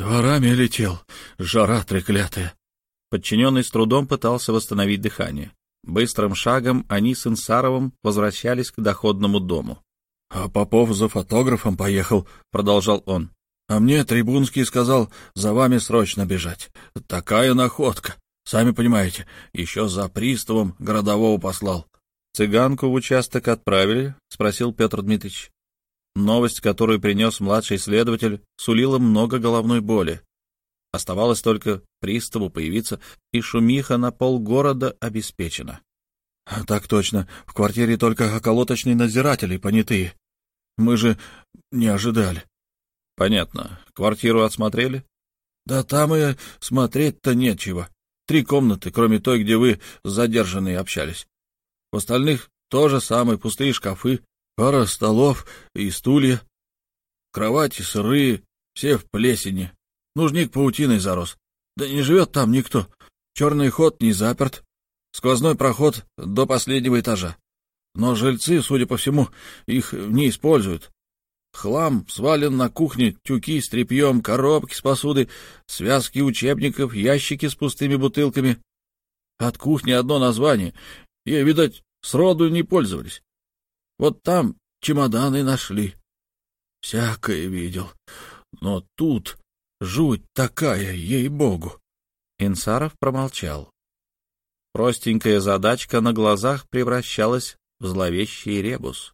Дворами летел, жара треклятая. Подчиненный с трудом пытался восстановить дыхание. Быстрым шагом они с Инсаровым возвращались к доходному дому. — А Попов за фотографом поехал, — продолжал он. — А мне Трибунский сказал за вами срочно бежать. Такая находка. Сами понимаете, еще за приставом городового послал. — Цыганку в участок отправили? — спросил Петр Дмитриевич. Новость, которую принес младший следователь, сулила много головной боли. Оставалось только приставу появиться, и шумиха на полгорода обеспечена. — Так точно. В квартире только околоточные надзиратели понятые. Мы же не ожидали. — Понятно. Квартиру осмотрели? — Да там и смотреть-то нечего. Три комнаты, кроме той, где вы с задержанной общались. В остальных тоже самые пустые шкафы, пара столов и стулья. Кровати сырые, все в плесени. Нужник паутиной зарос. Да не живет там никто. Черный ход не заперт. Сквозной проход до последнего этажа. Но жильцы, судя по всему, их не используют. Хлам свален на кухне, тюки с тряпьем, коробки с посудой, связки учебников, ящики с пустыми бутылками. От кухни одно название. И, видать, сроду не пользовались. Вот там чемоданы нашли. Всякое видел. Но тут жуть такая, ей-богу. Инсаров промолчал. Простенькая задачка на глазах превращалась в зловещий ребус.